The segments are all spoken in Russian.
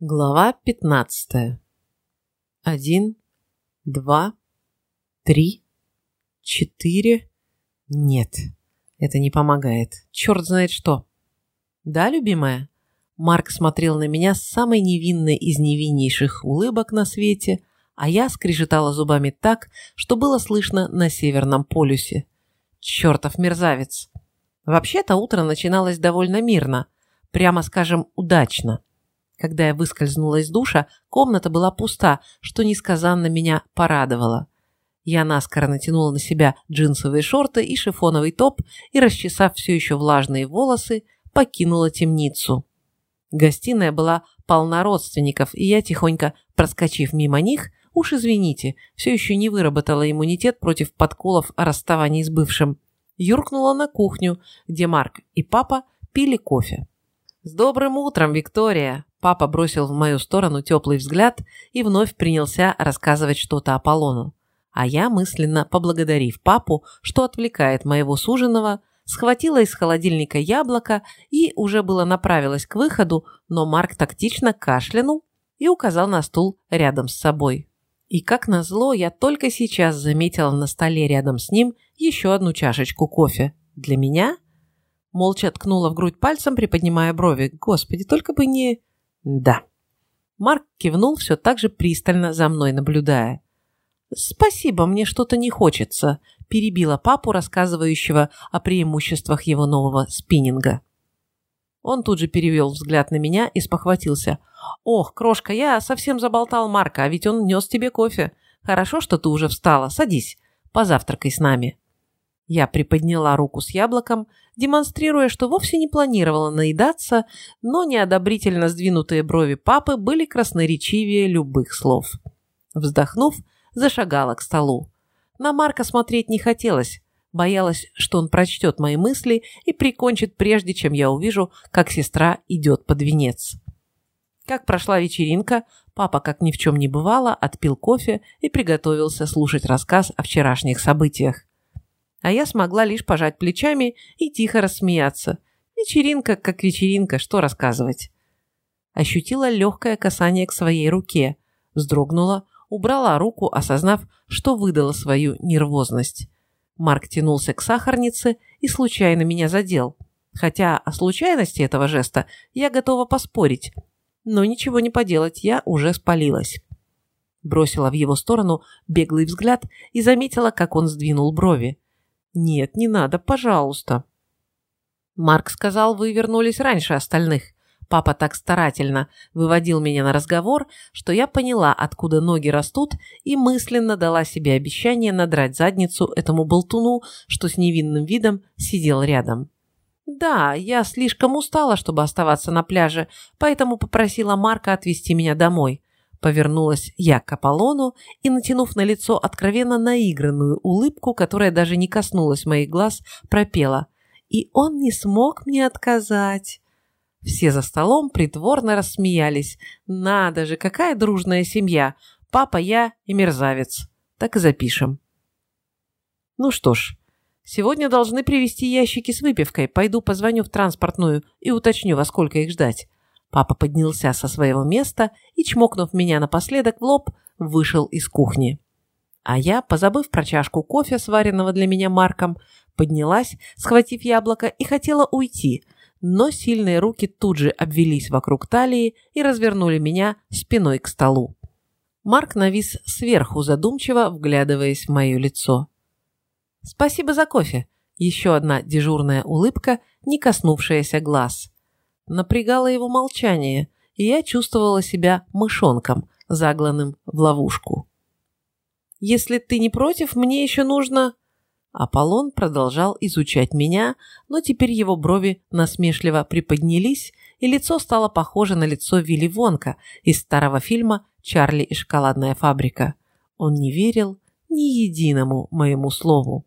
Глава пятнадцатая. Один, два, три, четыре. Нет, это не помогает. Черт знает что. Да, любимая? Марк смотрел на меня с самой невинной из невиннейших улыбок на свете, а я скрежетала зубами так, что было слышно на Северном полюсе. Чертов мерзавец. Вообще-то утро начиналось довольно мирно, прямо скажем, удачно. Когда я выскользнула из душа, комната была пуста, что несказанно меня порадовало. Я наскоро натянула на себя джинсовые шорты и шифоновый топ и, расчесав все еще влажные волосы, покинула темницу. Гостиная была полна родственников, и я, тихонько проскочив мимо них, уж извините, все еще не выработала иммунитет против подколов о расставании с бывшим, юркнула на кухню, где Марк и папа пили кофе. «С добрым утром, Виктория!» Папа бросил в мою сторону теплый взгляд и вновь принялся рассказывать что-то Аполлону. А я, мысленно поблагодарив папу, что отвлекает моего суженого, схватила из холодильника яблоко и уже было направилась к выходу, но Марк тактично кашлянул и указал на стул рядом с собой. И как назло, я только сейчас заметила на столе рядом с ним еще одну чашечку кофе. Для меня? Молча ткнула в грудь пальцем, приподнимая брови. Господи, только бы не... «Да». Марк кивнул, все так же пристально за мной наблюдая. «Спасибо, мне что-то не хочется», – перебила папу, рассказывающего о преимуществах его нового спиннинга. Он тут же перевел взгляд на меня и спохватился. «Ох, крошка, я совсем заболтал Марка, а ведь он нес тебе кофе. Хорошо, что ты уже встала. Садись, позавтракай с нами». Я приподняла руку с яблоком, демонстрируя, что вовсе не планировала наедаться, но неодобрительно сдвинутые брови папы были красноречивее любых слов. Вздохнув, зашагала к столу. На Марка смотреть не хотелось, боялась, что он прочтет мои мысли и прикончит прежде, чем я увижу, как сестра идет под венец. Как прошла вечеринка, папа, как ни в чем не бывало, отпил кофе и приготовился слушать рассказ о вчерашних событиях а я смогла лишь пожать плечами и тихо рассмеяться. Вечеринка как вечеринка, что рассказывать. Ощутила легкое касание к своей руке, вздрогнула, убрала руку, осознав, что выдала свою нервозность. Марк тянулся к сахарнице и случайно меня задел. Хотя о случайности этого жеста я готова поспорить. Но ничего не поделать, я уже спалилась. Бросила в его сторону беглый взгляд и заметила, как он сдвинул брови. «Нет, не надо, пожалуйста». Марк сказал, вы вернулись раньше остальных. Папа так старательно выводил меня на разговор, что я поняла, откуда ноги растут, и мысленно дала себе обещание надрать задницу этому болтуну, что с невинным видом сидел рядом. Да, я слишком устала, чтобы оставаться на пляже, поэтому попросила Марка отвезти меня домой. Повернулась я к Аполлону и, натянув на лицо откровенно наигранную улыбку, которая даже не коснулась моих глаз, пропела. И он не смог мне отказать. Все за столом притворно рассмеялись. Надо же, какая дружная семья. Папа, я и мерзавец. Так и запишем. Ну что ж, сегодня должны привезти ящики с выпивкой. Пойду позвоню в транспортную и уточню, во сколько их ждать. Папа поднялся со своего места и, чмокнув меня напоследок в лоб, вышел из кухни. А я, позабыв про чашку кофе, сваренного для меня Марком, поднялась, схватив яблоко, и хотела уйти, но сильные руки тут же обвелись вокруг талии и развернули меня спиной к столу. Марк навис сверху задумчиво, вглядываясь в мое лицо. «Спасибо за кофе!» Еще одна дежурная улыбка, не коснувшаяся глаз – Напрягало его молчание, и я чувствовала себя мышонком, загланным в ловушку. «Если ты не против, мне еще нужно...» Аполлон продолжал изучать меня, но теперь его брови насмешливо приподнялись, и лицо стало похоже на лицо Вилли Вонка из старого фильма «Чарли и шоколадная фабрика». Он не верил ни единому моему слову.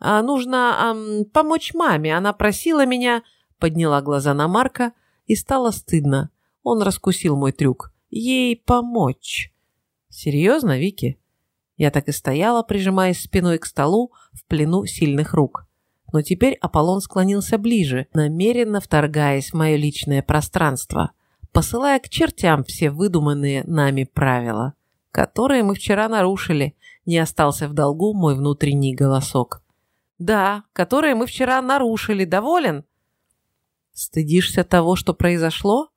«А нужно ам, помочь маме. Она просила меня...» подняла глаза на Марка и стало стыдно. Он раскусил мой трюк. Ей помочь. Серьезно, Вики? Я так и стояла, прижимаясь спиной к столу в плену сильных рук. Но теперь Аполлон склонился ближе, намеренно вторгаясь в мое личное пространство. посылая к чертям все выдуманные нами правила, которые мы вчера нарушили, не остался в долгу мой внутренний голосок. «Да, которые мы вчера нарушили. Доволен?» «Стыдишься того, что произошло?»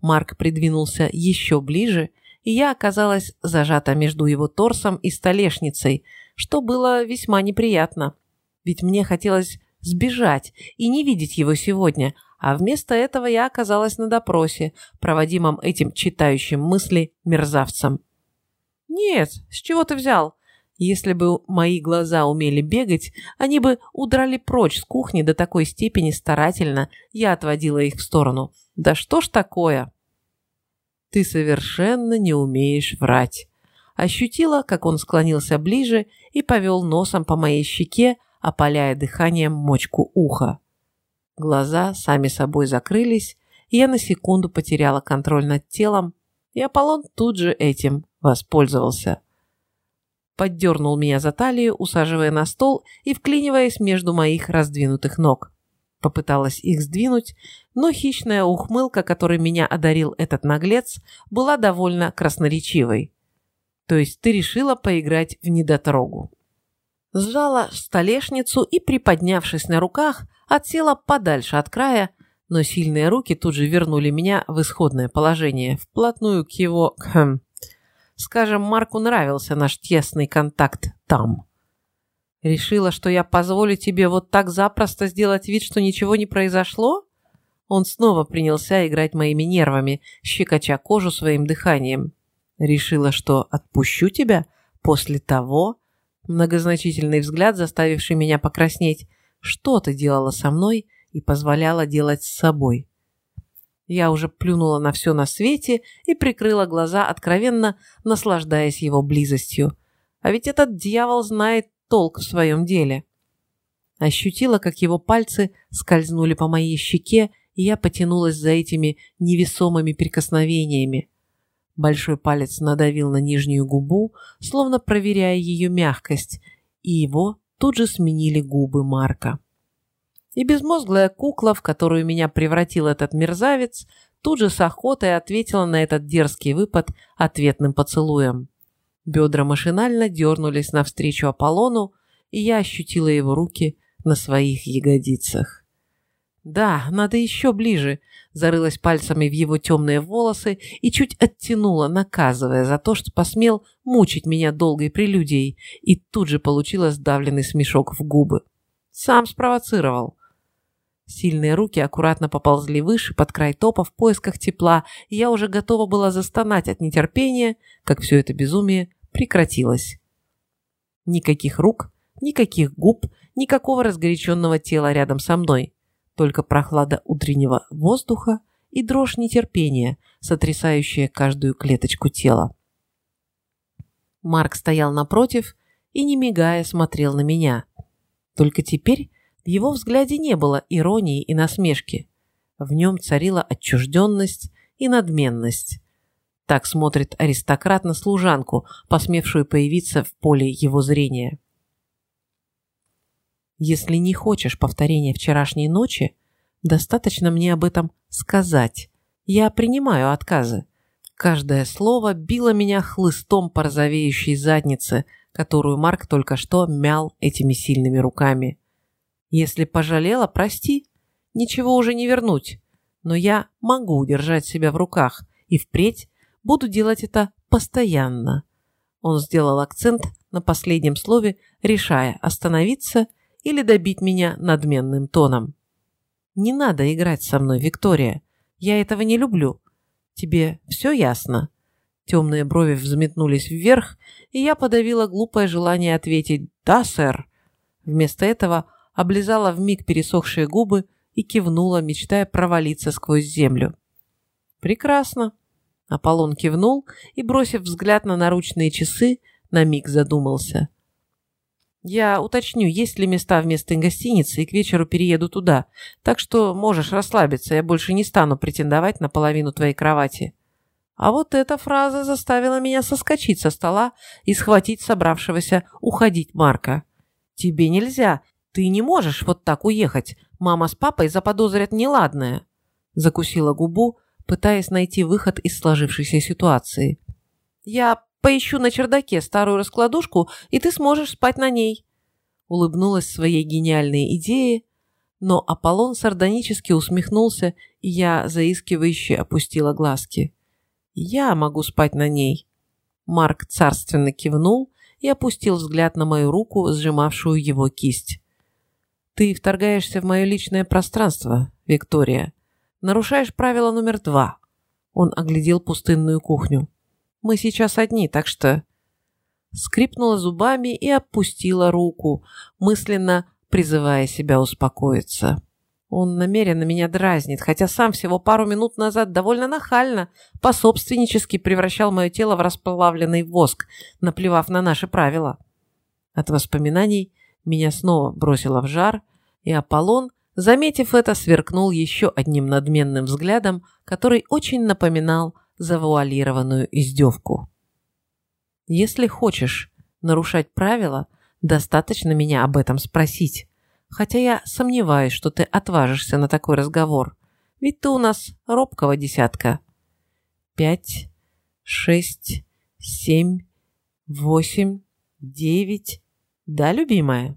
Марк придвинулся еще ближе, и я оказалась зажата между его торсом и столешницей, что было весьма неприятно. Ведь мне хотелось сбежать и не видеть его сегодня, а вместо этого я оказалась на допросе, проводимом этим читающим мысли мерзавцем. «Нет, с чего ты взял? Если бы мои глаза умели бегать, они бы удрали прочь с кухни до такой степени старательно, я отводила их в сторону. Да что ж такое?» Ты совершенно не умеешь врать. Ощутила, как он склонился ближе и повел носом по моей щеке, опаляя дыханием мочку уха. Глаза сами собой закрылись, и я на секунду потеряла контроль над телом, и Аполлон тут же этим воспользовался. Поддернул меня за талию, усаживая на стол и вклиниваясь между моих раздвинутых ног. Попыталась их сдвинуть, но хищная ухмылка, которой меня одарил этот наглец, была довольно красноречивой. То есть ты решила поиграть в недотрогу. Сжала столешницу и, приподнявшись на руках, отсела подальше от края, но сильные руки тут же вернули меня в исходное положение, вплотную к его... Хм, скажем, Марку нравился наш тесный контакт там. Решила, что я позволю тебе вот так запросто сделать вид, что ничего не произошло? Он снова принялся играть моими нервами, щекоча кожу своим дыханием. Решила, что отпущу тебя после того... Многозначительный взгляд, заставивший меня покраснеть. Что ты делала со мной и позволяла делать с собой? Я уже плюнула на все на свете и прикрыла глаза, откровенно наслаждаясь его близостью. А ведь этот дьявол знает толк в своем деле. Ощутила, как его пальцы скользнули по моей щеке, и я потянулась за этими невесомыми прикосновениями. Большой палец надавил на нижнюю губу, словно проверяя ее мягкость, и его тут же сменили губы Марка. И безмозглая кукла, в которую меня превратил этот мерзавец, тут же с охотой ответила на этот дерзкий выпад ответным поцелуем. Бедра машинально дернулись навстречу Аполлону, и я ощутила его руки на своих ягодицах. Да, надо еще ближе, зарылась пальцами в его темные волосы и чуть оттянула, наказывая за то, что посмел мучить меня долгой прелюдией, и тут же получила сдавленный смешок в губы. Сам спровоцировал. Сильные руки аккуратно поползли выше, под край топа, в поисках тепла, и я уже готова была застонать от нетерпения, как все это безумие прекратилось. Никаких рук, никаких губ, никакого разгоряченного тела рядом со мной, только прохлада утреннего воздуха и дрожь нетерпения, сотрясающая каждую клеточку тела. Марк стоял напротив и, не мигая, смотрел на меня. Только теперь в его взгляде не было иронии и насмешки. В нем царила отчужденность и надменность. Так смотрит аристократ на служанку, посмевшую появиться в поле его зрения. Если не хочешь повторения вчерашней ночи, достаточно мне об этом сказать. Я принимаю отказы. Каждое слово било меня хлыстом по розовеющей заднице, которую Марк только что мял этими сильными руками. Если пожалела, прости. Ничего уже не вернуть. Но я могу удержать себя в руках и впредь буду делать это постоянно. Он сделал акцент на последнем слове, решая остановиться или добить меня надменным тоном. «Не надо играть со мной, Виктория. Я этого не люблю. Тебе все ясно?» Темные брови взметнулись вверх, и я подавила глупое желание ответить «Да, сэр». Вместо этого облизала вмиг пересохшие губы и кивнула, мечтая провалиться сквозь землю. «Прекрасно!» Аполлон кивнул и, бросив взгляд на наручные часы, на миг задумался. «Я уточню, есть ли места вместо гостиницы, и к вечеру перееду туда, так что можешь расслабиться, я больше не стану претендовать на половину твоей кровати». А вот эта фраза заставила меня соскочить со стола и схватить собравшегося уходить Марка. «Тебе нельзя, «Ты не можешь вот так уехать. Мама с папой заподозрят неладное». Закусила губу, пытаясь найти выход из сложившейся ситуации. «Я поищу на чердаке старую раскладушку, и ты сможешь спать на ней», улыбнулась своей гениальной идее, но Аполлон сардонически усмехнулся, и я заискивающе опустила глазки. «Я могу спать на ней». Марк царственно кивнул и опустил взгляд на мою руку, сжимавшую его кисть. «Ты вторгаешься в мое личное пространство, Виктория. Нарушаешь правило номер два». Он оглядел пустынную кухню. «Мы сейчас одни, так что...» Скрипнула зубами и опустила руку, мысленно призывая себя успокоиться. Он намеренно меня дразнит, хотя сам всего пару минут назад довольно нахально, пособственнически превращал мое тело в расплавленный воск, наплевав на наши правила. От воспоминаний меня снова бросило в жар, и Аполлон, заметив это, сверкнул еще одним надменным взглядом, который очень напоминал завуалированную издевку. «Если хочешь нарушать правила, достаточно меня об этом спросить хотя я сомневаюсь, что ты отважишься на такой разговор, ведь ты у нас робкого десятка. Пять, шесть, семь, восемь, девять. Да, любимая?»